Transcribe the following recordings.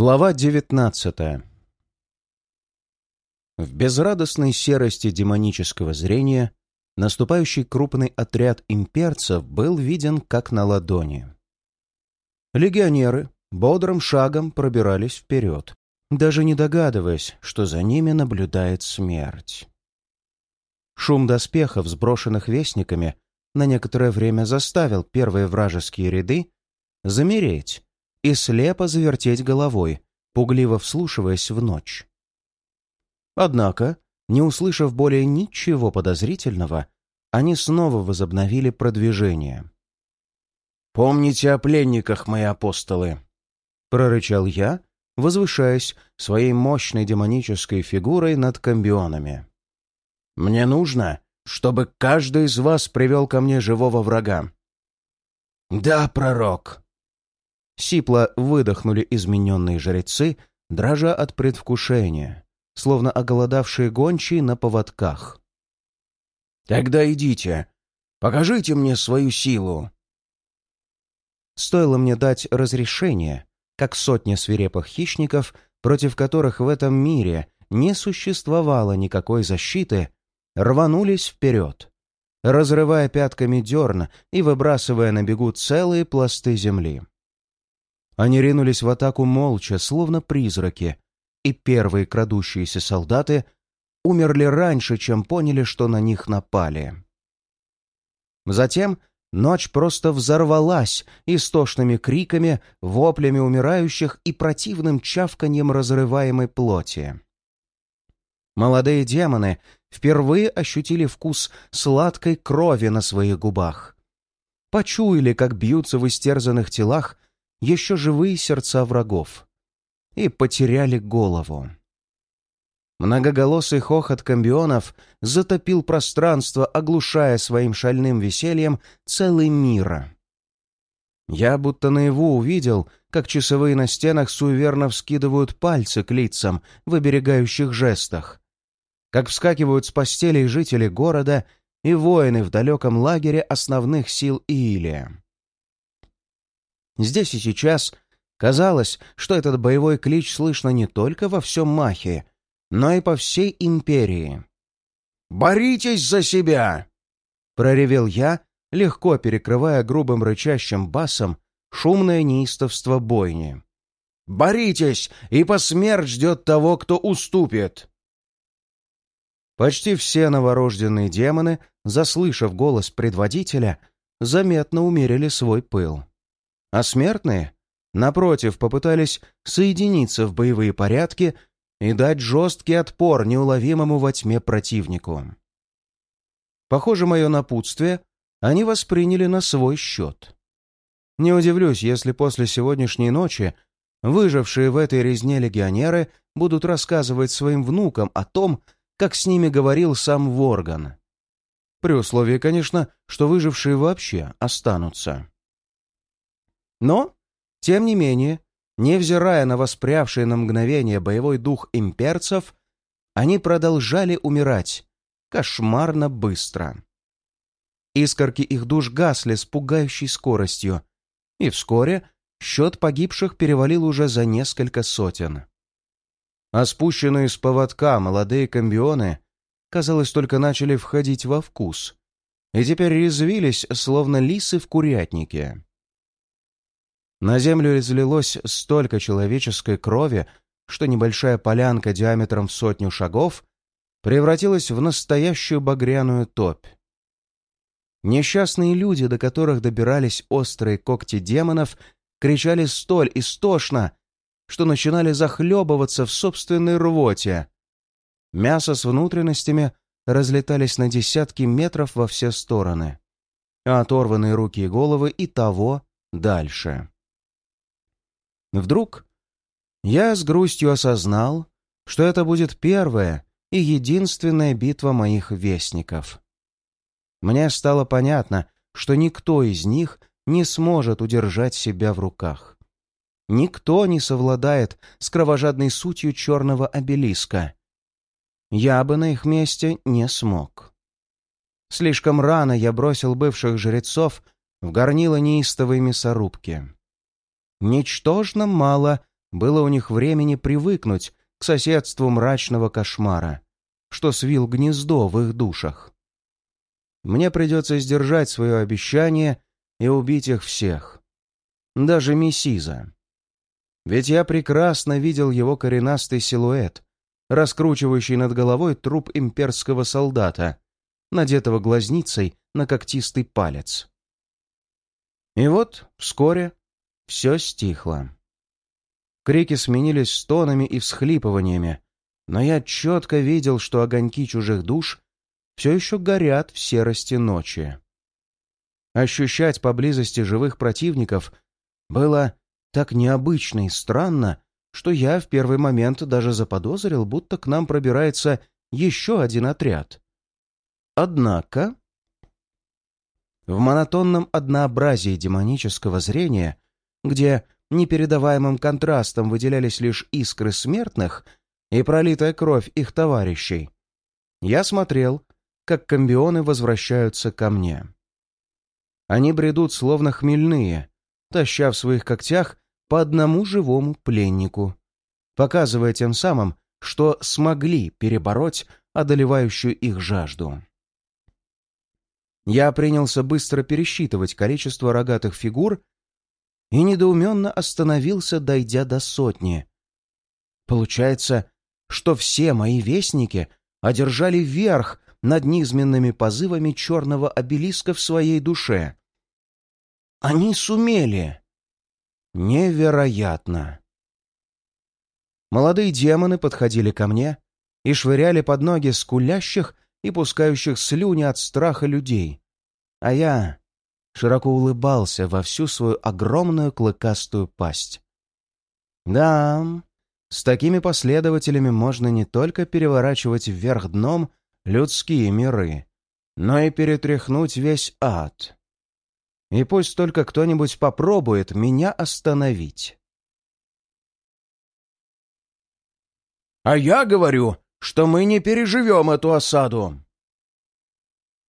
Глава девятнадцатая В безрадостной серости демонического зрения наступающий крупный отряд имперцев был виден как на ладони. Легионеры бодрым шагом пробирались вперед, даже не догадываясь, что за ними наблюдает смерть. Шум доспехов, сброшенных вестниками, на некоторое время заставил первые вражеские ряды замереть и слепо завертеть головой, пугливо вслушиваясь в ночь. Однако, не услышав более ничего подозрительного, они снова возобновили продвижение. «Помните о пленниках, мои апостолы!» — прорычал я, возвышаясь своей мощной демонической фигурой над комбионами. «Мне нужно, чтобы каждый из вас привел ко мне живого врага». «Да, пророк!» Сипло выдохнули измененные жрецы, дрожа от предвкушения, словно оголодавшие гончие на поводках. «Тогда идите, покажите мне свою силу!» Стоило мне дать разрешение, как сотня свирепых хищников, против которых в этом мире не существовало никакой защиты, рванулись вперед, разрывая пятками дерна и выбрасывая на бегу целые пласты земли. Они ринулись в атаку молча, словно призраки, и первые крадущиеся солдаты умерли раньше, чем поняли, что на них напали. Затем ночь просто взорвалась истошными криками, воплями умирающих и противным чавканьем разрываемой плоти. Молодые демоны впервые ощутили вкус сладкой крови на своих губах. Почуяли, как бьются в истерзанных телах еще живые сердца врагов и потеряли голову. Многоголосый хохот комбионов затопил пространство, оглушая своим шальным весельем целый мир. Я будто наяву увидел, как часовые на стенах суеверно вскидывают пальцы к лицам в оберегающих жестах, как вскакивают с постелей жители города и воины в далеком лагере основных сил Иилия. Здесь и сейчас казалось, что этот боевой клич слышно не только во всем Махе, но и по всей империи. «Боритесь за себя!» — проревел я, легко перекрывая грубым рычащим басом шумное неистовство бойни. «Боритесь, и посмерть ждет того, кто уступит!» Почти все новорожденные демоны, заслышав голос предводителя, заметно умерили свой пыл. А смертные, напротив, попытались соединиться в боевые порядки и дать жесткий отпор неуловимому во тьме противнику. Похоже, мое напутствие они восприняли на свой счет. Не удивлюсь, если после сегодняшней ночи выжившие в этой резне легионеры будут рассказывать своим внукам о том, как с ними говорил сам Ворган. При условии, конечно, что выжившие вообще останутся. Но, тем не менее, невзирая на воспрявший на мгновение боевой дух имперцев, они продолжали умирать кошмарно быстро. Искорки их душ гасли с пугающей скоростью, и вскоре счет погибших перевалил уже за несколько сотен. А спущенные с поводка молодые комбионы, казалось, только начали входить во вкус, и теперь резвились, словно лисы в курятнике. На землю излилось столько человеческой крови, что небольшая полянка диаметром в сотню шагов превратилась в настоящую багряную топь. Несчастные люди, до которых добирались острые когти демонов, кричали столь истошно, что начинали захлебываться в собственной рвоте. Мясо с внутренностями разлетались на десятки метров во все стороны, а оторванные руки и головы и того дальше. Вдруг я с грустью осознал, что это будет первая и единственная битва моих вестников. Мне стало понятно, что никто из них не сможет удержать себя в руках. Никто не совладает с кровожадной сутью черного обелиска. Я бы на их месте не смог. Слишком рано я бросил бывших жрецов в горнило неистовой мясорубки. Ничтожно мало было у них времени привыкнуть к соседству мрачного кошмара, что свил гнездо в их душах. Мне придется сдержать свое обещание и убить их всех. Даже Мессиза. Ведь я прекрасно видел его коренастый силуэт, раскручивающий над головой труп имперского солдата, надетого глазницей на когтистый палец. И вот вскоре все стихло. Крики сменились стонами и всхлипываниями, но я четко видел, что огоньки чужих душ все еще горят в серости ночи. Ощущать поблизости живых противников было так необычно и странно, что я в первый момент даже заподозрил, будто к нам пробирается еще один отряд. Однако... В монотонном однообразии демонического зрения, где непередаваемым контрастом выделялись лишь искры смертных и пролитая кровь их товарищей, я смотрел как комбионы возвращаются ко мне. Они бредут словно хмельные, таща в своих когтях по одному живому пленнику, показывая тем самым, что смогли перебороть одолевающую их жажду. Я принялся быстро пересчитывать количество рогатых фигур и недоуменно остановился, дойдя до сотни. Получается, что все мои вестники одержали верх над низменными позывами черного обелиска в своей душе. Они сумели. Невероятно. Молодые демоны подходили ко мне и швыряли под ноги скулящих и пускающих слюни от страха людей. А я широко улыбался во всю свою огромную клыкастую пасть. Да, с такими последователями можно не только переворачивать вверх дном людские миры, но и перетряхнуть весь ад. И пусть только кто-нибудь попробует меня остановить. «А я говорю, что мы не переживем эту осаду!»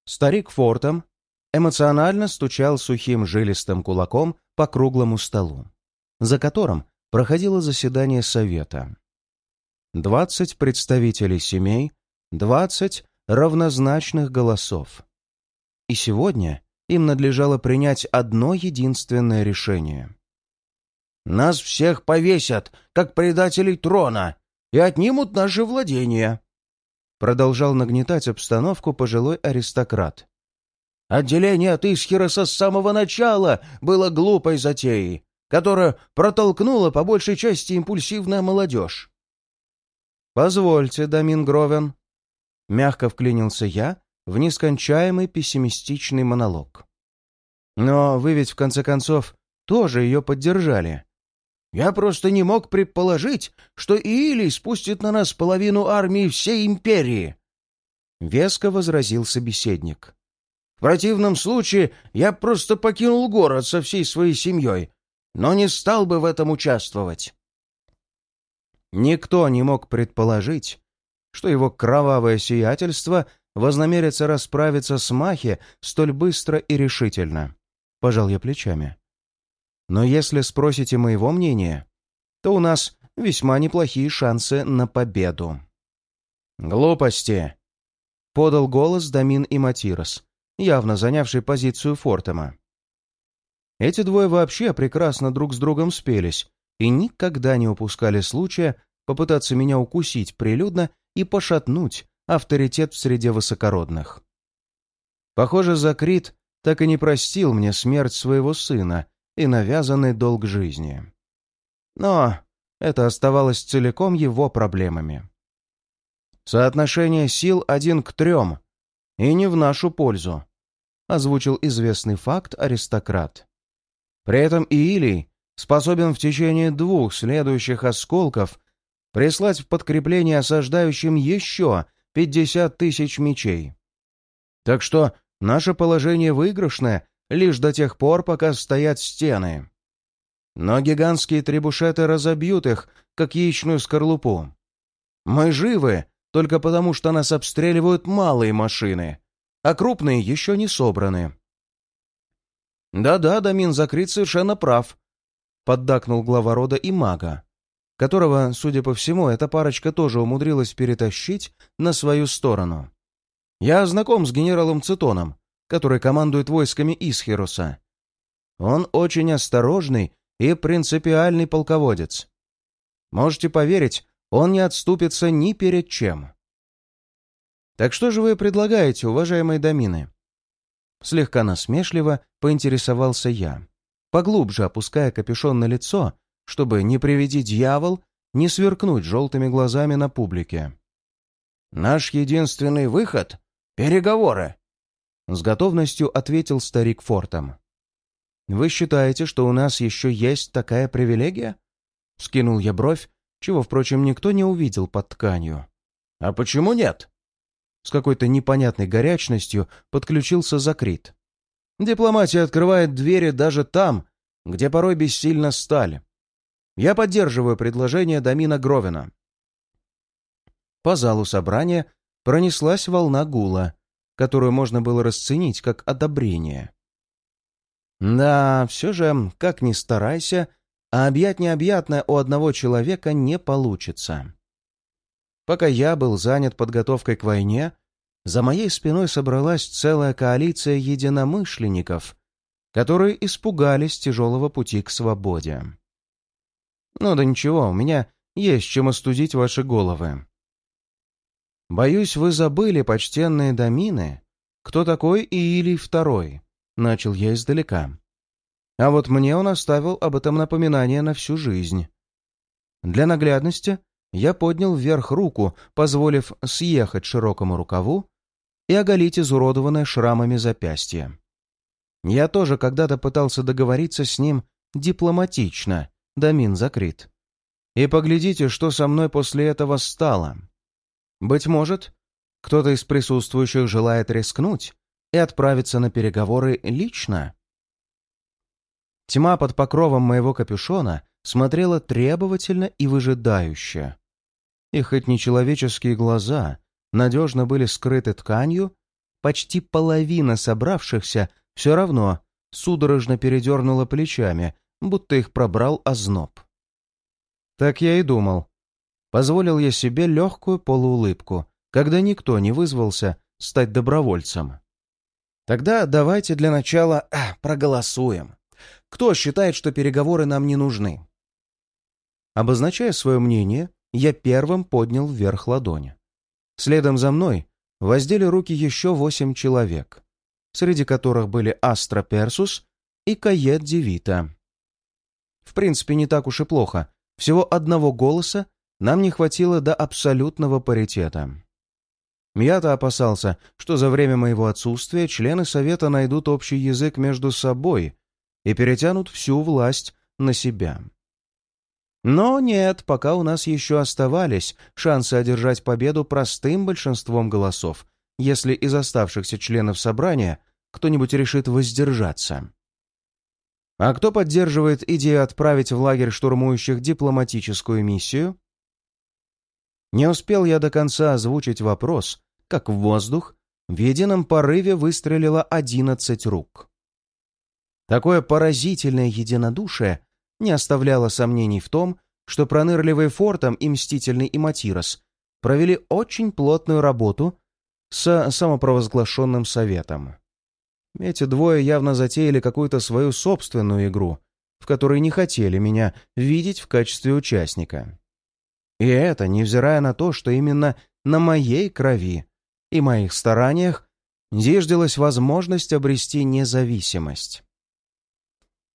Старик Фортом эмоционально стучал сухим жилистым кулаком по круглому столу, за которым проходило заседание совета. Двадцать представителей семей, двадцать равнозначных голосов. И сегодня им надлежало принять одно единственное решение. «Нас всех повесят, как предателей трона, и отнимут наши владения», продолжал нагнетать обстановку пожилой аристократ. «Отделение от Исхироса с самого начала было глупой затеей, которая протолкнула по большей части импульсивная молодежь». «Позвольте, Дамин Гровен», Мягко вклинился я в нескончаемый пессимистичный монолог. «Но вы ведь, в конце концов, тоже ее поддержали. Я просто не мог предположить, что Иилий спустит на нас половину армии всей империи!» Веско возразил собеседник. «В противном случае я просто покинул город со всей своей семьей, но не стал бы в этом участвовать». Никто не мог предположить, что его кровавое сиятельство вознамерится расправиться с Махи столь быстро и решительно. Пожал я плечами. Но если спросите моего мнения, то у нас весьма неплохие шансы на победу. «Глупости!» — подал голос Дамин и Матирос, явно занявший позицию Фортема. Эти двое вообще прекрасно друг с другом спелись и никогда не упускали случая попытаться меня укусить прилюдно и пошатнуть авторитет в среде высокородных. Похоже, Закрит так и не простил мне смерть своего сына и навязанный долг жизни. Но это оставалось целиком его проблемами. Соотношение сил один к трем, и не в нашу пользу, озвучил известный факт аристократ. При этом Иилий способен в течение двух следующих осколков прислать в подкрепление осаждающим еще 50 тысяч мечей. Так что наше положение выигрышное лишь до тех пор, пока стоят стены. Но гигантские требушеты разобьют их, как яичную скорлупу. Мы живы только потому, что нас обстреливают малые машины, а крупные еще не собраны. «Да-да, Дамин Закрит совершенно прав», — поддакнул глава рода и мага, которого, судя по всему, эта парочка тоже умудрилась перетащить на свою сторону. Я знаком с генералом Цитоном, который командует войсками Исхируса. Он очень осторожный и принципиальный полководец. Можете поверить, он не отступится ни перед чем. Так что же вы предлагаете, уважаемые домины? Слегка насмешливо поинтересовался я, поглубже опуская капюшон на лицо, чтобы, не приведи дьявол, не сверкнуть желтыми глазами на публике. «Наш единственный выход — переговоры», — с готовностью ответил старик Фортом. «Вы считаете, что у нас еще есть такая привилегия?» Скинул я бровь, чего, впрочем, никто не увидел под тканью. «А почему нет?» С какой-то непонятной горячностью подключился Закрит. «Дипломатия открывает двери даже там, где порой бессильна сталь. Я поддерживаю предложение Дамина Гровина». По залу собрания пронеслась волна гула, которую можно было расценить как одобрение. Да, все же, как ни старайся, а объять необъятное у одного человека не получится. Пока я был занят подготовкой к войне, за моей спиной собралась целая коалиция единомышленников, которые испугались тяжелого пути к свободе. Ну да ничего, у меня есть чем остудить ваши головы. Боюсь, вы забыли, почтенные домины, кто такой Иилий Второй начал я издалека. А вот мне он оставил об этом напоминание на всю жизнь. Для наглядности я поднял вверх руку, позволив съехать широкому рукаву и оголить изуродованное шрамами запястье. Я тоже когда-то пытался договориться с ним дипломатично, домин закрыт. И поглядите, что со мной после этого стало. Быть может, кто-то из присутствующих желает рискнуть и отправиться на переговоры лично. Тьма под покровом моего капюшона смотрела требовательно и выжидающе. И хоть нечеловеческие глаза надежно были скрыты тканью, почти половина собравшихся все равно судорожно передернула плечами, будто их пробрал озноб. Так я и думал. Позволил я себе легкую полуулыбку, когда никто не вызвался стать добровольцем. Тогда давайте для начала а, проголосуем. Кто считает, что переговоры нам не нужны? Обозначая свое мнение, я первым поднял вверх ладони. Следом за мной воздели руки еще восемь человек, среди которых были Астра Персус и Кает Девита. В принципе, не так уж и плохо. Всего одного голоса нам не хватило до абсолютного паритета. Я-то опасался, что за время моего отсутствия члены Совета найдут общий язык между собой и перетянут всю власть на себя. Но нет, пока у нас еще оставались шансы одержать победу простым большинством голосов, если из оставшихся членов собрания кто-нибудь решит воздержаться. А кто поддерживает идею отправить в лагерь штурмующих дипломатическую миссию? Не успел я до конца озвучить вопрос, как в воздух в едином порыве выстрелило одиннадцать рук. Такое поразительное единодушие не оставляло сомнений в том, что пронырливый Фортом и мстительный Иматирос провели очень плотную работу с самопровозглашенным советом. Эти двое явно затеяли какую-то свою собственную игру, в которой не хотели меня видеть в качестве участника. И это невзирая на то, что именно на моей крови и моих стараниях зиждилась возможность обрести независимость.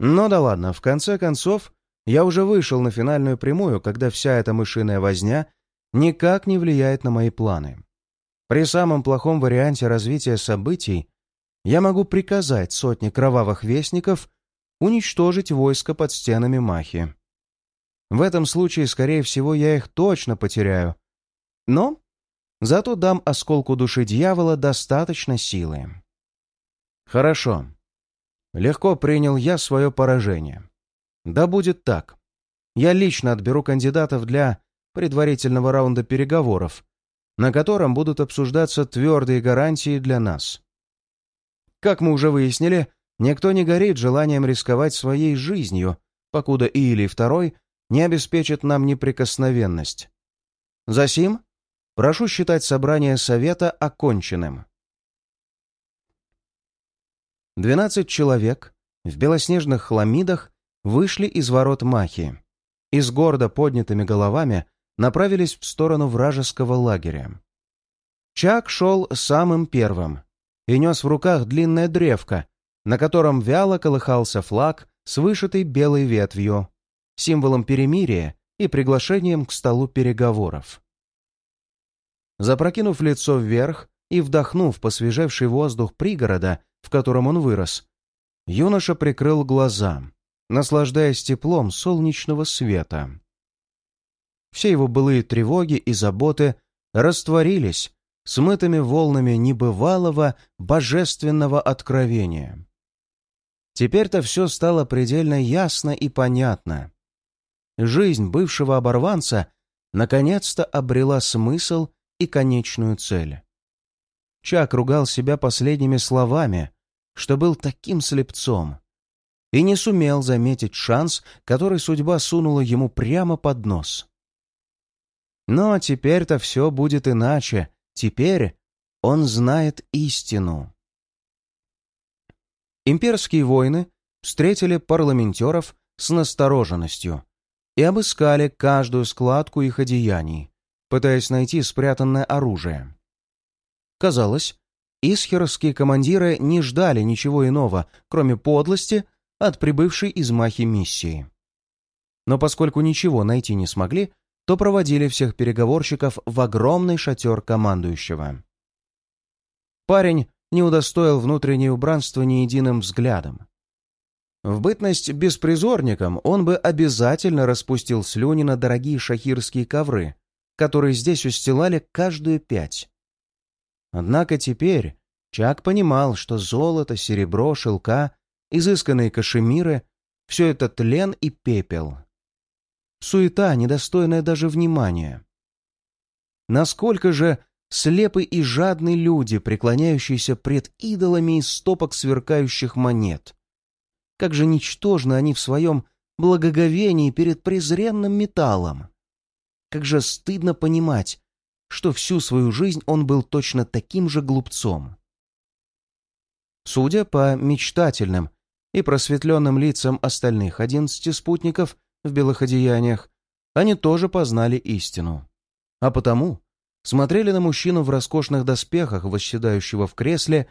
Но ну да ладно, в конце концов, я уже вышел на финальную прямую, когда вся эта мышиная возня никак не влияет на мои планы. При самом плохом варианте развития событий я могу приказать сотне кровавых вестников уничтожить войско под стенами Махи. В этом случае, скорее всего, я их точно потеряю. Но зато дам осколку души дьявола достаточно силы. Хорошо. Легко принял я свое поражение. Да будет так. Я лично отберу кандидатов для предварительного раунда переговоров, на котором будут обсуждаться твердые гарантии для нас. Как мы уже выяснили, никто не горит желанием рисковать своей жизнью, покуда Иилий II не обеспечит нам неприкосновенность. Засим, прошу считать собрание совета оконченным. Двенадцать человек в белоснежных хламидах вышли из ворот Махи и с гордо поднятыми головами направились в сторону вражеского лагеря. Чак шел самым первым и нес в руках длинное древко, на котором вяло колыхался флаг с вышитой белой ветвью, символом перемирия и приглашением к столу переговоров. Запрокинув лицо вверх и вдохнув посвежевший воздух пригорода, в котором он вырос, юноша прикрыл глаза, наслаждаясь теплом солнечного света. Все его былые тревоги и заботы растворились смытыми волнами небывалого божественного откровения. Теперь-то все стало предельно ясно и понятно. Жизнь бывшего оборванца наконец-то обрела смысл и конечную цель. Чак ругал себя последними словами, что был таким слепцом, и не сумел заметить шанс, который судьба сунула ему прямо под нос. Но теперь-то все будет иначе, теперь он знает истину. Имперские войны встретили парламентеров с настороженностью и обыскали каждую складку их одеяний, пытаясь найти спрятанное оружие. Казалось, исхеровские командиры не ждали ничего иного, кроме подлости от прибывшей из Махи миссии. Но поскольку ничего найти не смогли, то проводили всех переговорщиков в огромный шатер командующего. Парень не удостоил внутреннее убранство ни единым взглядом. В бытность беспризорником он бы обязательно распустил слюни на дорогие шахирские ковры, которые здесь устилали каждую пять. Однако теперь Чак понимал, что золото, серебро, шелка, изысканные кашемиры — все это тлен и пепел. Суета, недостойная даже внимания. Насколько же слепы и жадны люди, преклоняющиеся пред идолами из стопок сверкающих монет. Как же ничтожны они в своем благоговении перед презренным металлом. Как же стыдно понимать, что всю свою жизнь он был точно таким же глупцом. Судя по мечтательным и просветленным лицам остальных одиннадцати спутников в белых одеяниях, они тоже познали истину. А потому смотрели на мужчину в роскошных доспехах, восседающего в кресле,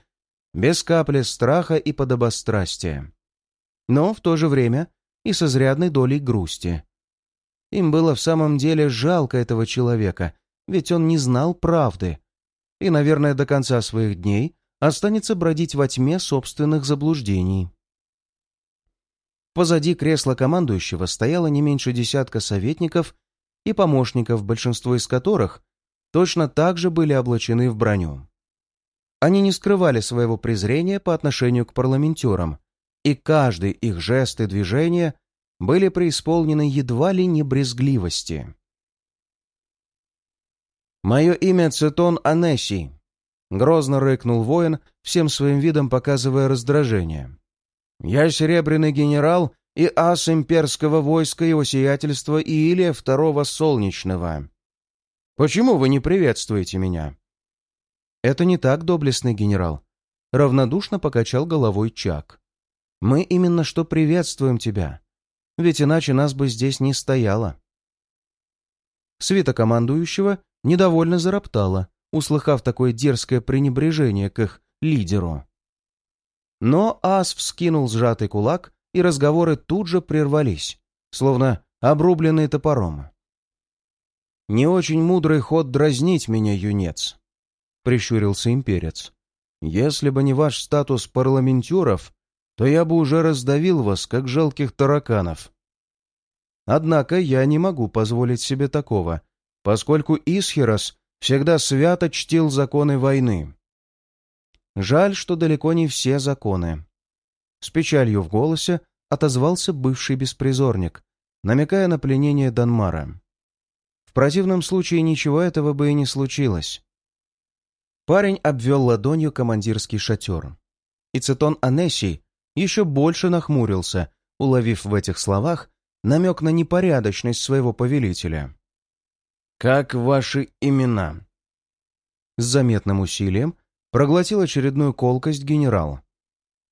без капли страха и подобострастия. Но в то же время и с изрядной долей грусти. Им было в самом деле жалко этого человека, ведь он не знал правды и, наверное, до конца своих дней останется бродить во тьме собственных заблуждений. Позади кресла командующего стояло не меньше десятка советников и помощников, большинство из которых точно так же были облачены в броню. Они не скрывали своего презрения по отношению к парламентерам, и каждый их жест и движение были преисполнены едва ли не брезгливости. «Мое имя Цетон Анесси», — грозно рыкнул воин, всем своим видом показывая раздражение. «Я серебряный генерал и ас имперского войска его сиятельства Иилия Второго Солнечного. Почему вы не приветствуете меня?» «Это не так, доблестный генерал», — равнодушно покачал головой Чак. «Мы именно что приветствуем тебя, ведь иначе нас бы здесь не стояло». Свита командующего недовольно зароптала, услыхав такое дерзкое пренебрежение к их лидеру. Но ас вскинул сжатый кулак, и разговоры тут же прервались, словно обрубленные топором. «Не очень мудрый ход дразнить меня, юнец», — прищурился имперец. «Если бы не ваш статус парламентеров, то я бы уже раздавил вас, как жалких тараканов. Однако я не могу позволить себе такого, поскольку Исхерос всегда свято чтил законы войны. Жаль, что далеко не все законы. С печалью в голосе отозвался бывший беспризорник, намекая на пленение Данмара. В противном случае ничего этого бы и не случилось. Парень обвел ладонью командирский шатер. И Цитон Анесий еще больше нахмурился, уловив в этих словах намек на непорядочность своего повелителя. «Как ваши имена?» С заметным усилием проглотил очередную колкость генерал.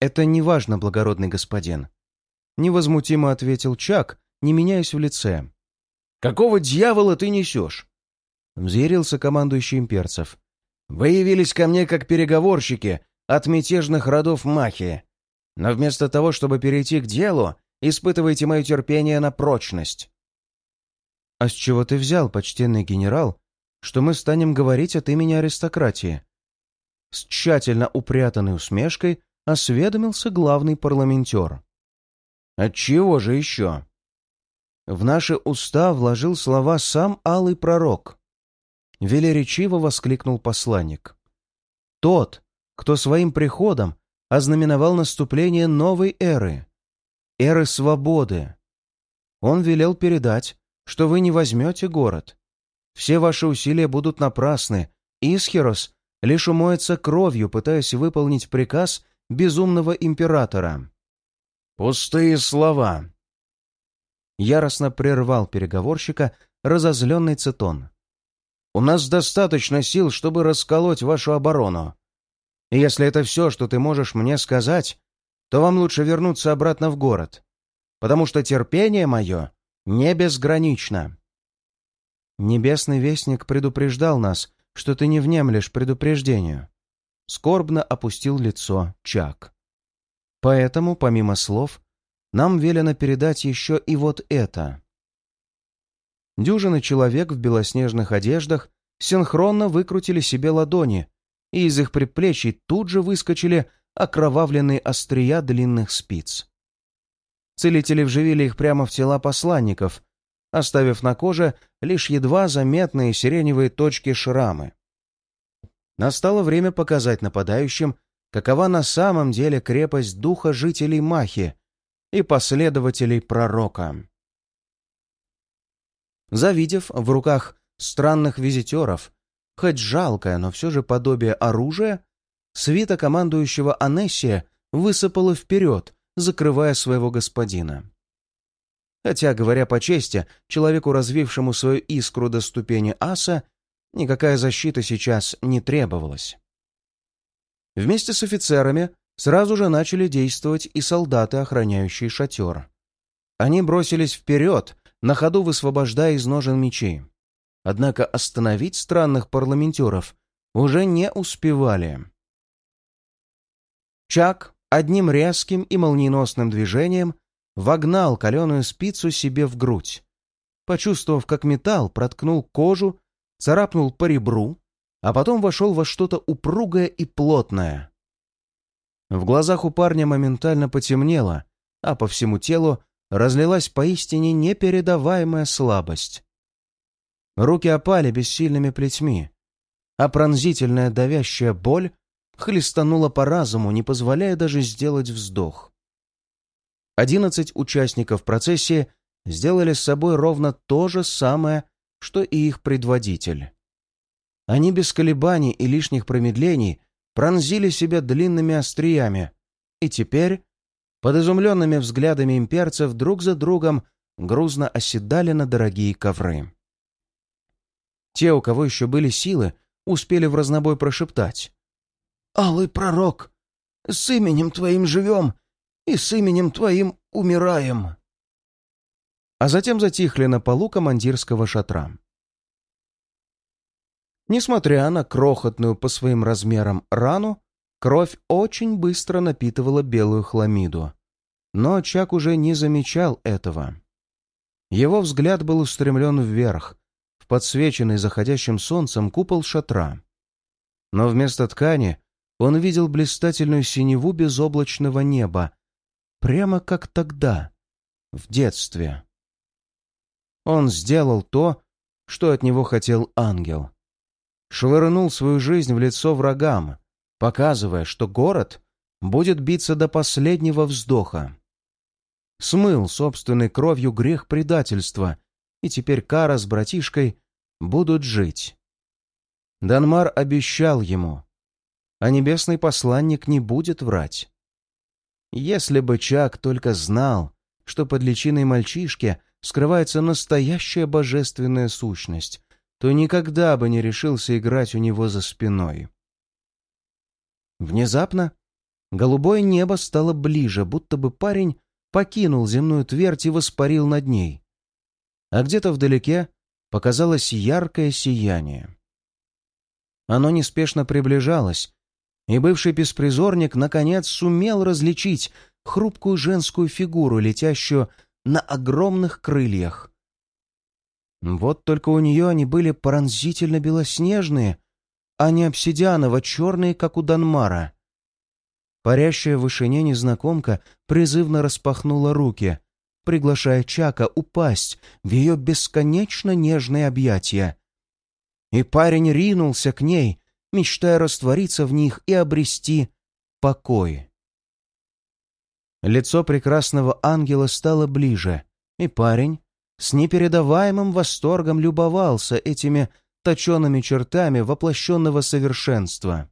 «Это не важно, благородный господин», — невозмутимо ответил Чак, не меняясь в лице. «Какого дьявола ты несешь?» — взъярился командующий имперцев. «Вы явились ко мне как переговорщики от мятежных родов Махи, но вместо того, чтобы перейти к делу, испытываете мое терпение на прочность». «А с чего ты взял, почтенный генерал, что мы станем говорить от имени аристократии?» С тщательно упрятанной усмешкой осведомился главный парламентер. «Отчего же еще?» В наши уста вложил слова сам алый пророк. Велеречиво воскликнул посланник. Тот, кто своим приходом ознаменовал наступление новой эры, эры свободы. Он велел передать, что вы не возьмете город. Все ваши усилия будут напрасны. Исхерос лишь умоется кровью, пытаясь выполнить приказ безумного императора. «Пустые слова!» Яростно прервал переговорщика разозленный Цитон. «У нас достаточно сил, чтобы расколоть вашу оборону. И если это все, что ты можешь мне сказать, то вам лучше вернуться обратно в город, потому что терпение мое не безгранично». Небесный Вестник предупреждал нас, что ты не внемлешь предупреждению. Скорбно опустил лицо Чак. Поэтому, помимо слов, нам велено передать еще и вот это. Дюжины человек в белоснежных одеждах синхронно выкрутили себе ладони, и из их предплечий тут же выскочили окровавленные острия длинных спиц. Целители вживили их прямо в тела посланников, оставив на коже лишь едва заметные сиреневые точки шрамы. Настало время показать нападающим, какова на самом деле крепость духа жителей Махи и последователей пророка. Завидев в руках странных визитеров, хоть жалкое, но все же подобие оружия, свита командующего Анессия высыпала вперед, закрывая своего господина. Хотя, говоря по чести, человеку, развившему свою искру до ступени аса, никакая защита сейчас не требовалась. Вместе с офицерами сразу же начали действовать и солдаты, охраняющие шатер. Они бросились вперед, на ходу высвобождая из ножен мечей. Однако остановить странных парламентеров уже не успевали. Чак одним резким и молниеносным движением вогнал каленую спицу себе в грудь. Почувствовав, как металл проткнул кожу, царапнул по ребру, а потом вошел во что-то упругое и плотное. В глазах у парня моментально потемнело, а по всему телу разлилась поистине непередаваемая слабость. Руки опали бессильными плетьми, а пронзительная давящая боль хлестанула по разуму, не позволяя даже сделать вздох. Одиннадцать участников процессии сделали с собой ровно то же самое, что и их предводитель. Они без колебаний и лишних промедлений пронзили себя длинными остриями, и теперь, под изумленными взглядами имперцев, друг за другом грузно оседали на дорогие ковры. Те, у кого еще были силы, успели в разнобой прошептать. «Алый пророк, с именем твоим живем и с именем твоим умираем!» А затем затихли на полу командирского шатра. Несмотря на крохотную по своим размерам рану, кровь очень быстро напитывала белую хламиду. Но Чак уже не замечал этого. Его взгляд был устремлен вверх, в подсвеченный заходящим солнцем купол шатра. Но вместо ткани он видел блистательную синеву безоблачного неба, прямо как тогда, в детстве. Он сделал то, что от него хотел ангел швырнул свою жизнь в лицо врагам, показывая, что город будет биться до последнего вздоха. Смыл собственной кровью грех предательства, и теперь Кара с братишкой будут жить. Данмар обещал ему, а небесный посланник не будет врать. Если бы Чак только знал, что под личиной мальчишки скрывается настоящая божественная сущность, то никогда бы не решился играть у него за спиной. Внезапно голубое небо стало ближе, будто бы парень покинул земную твердь и воспарил над ней. А где-то вдалеке показалось яркое сияние. Оно неспешно приближалось, и бывший беспризорник наконец сумел различить хрупкую женскую фигуру, летящую на огромных крыльях. Вот только у нее они были пронзительно белоснежные, а не обсидианово-черные, как у Данмара. Парящая в вышине незнакомка призывно распахнула руки, приглашая Чака упасть в ее бесконечно нежные объятия. И парень ринулся к ней, мечтая раствориться в них и обрести покой. Лицо прекрасного ангела стало ближе, и парень с непередаваемым восторгом любовался этими точеными чертами воплощенного совершенства.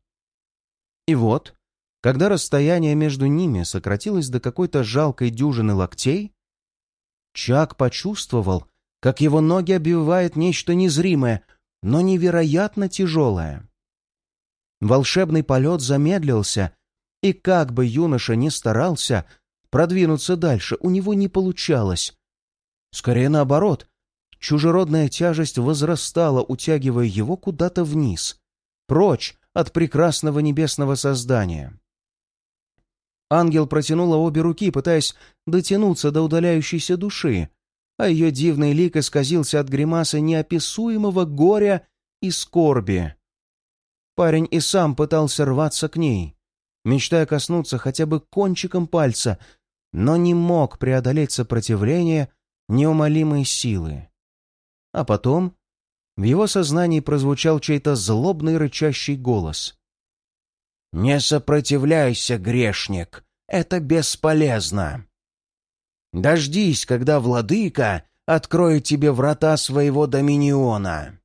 И вот, когда расстояние между ними сократилось до какой-то жалкой дюжины локтей, Чак почувствовал, как его ноги обвивает нечто незримое, но невероятно тяжелое. Волшебный полет замедлился, и как бы юноша ни старался продвинуться дальше, у него не получалось. Скорее наоборот, чужеродная тяжесть возрастала, утягивая его куда-то вниз, прочь от прекрасного небесного создания. Ангел протянула обе руки, пытаясь дотянуться до удаляющейся души, а ее дивный лик исказился от гримасы неописуемого горя и скорби. Парень и сам пытался рваться к ней, мечтая коснуться хотя бы кончиком пальца, но не мог преодолеть сопротивление неумолимой силы. А потом в его сознании прозвучал чей-то злобный рычащий голос. «Не сопротивляйся, грешник, это бесполезно. Дождись, когда владыка откроет тебе врата своего доминиона».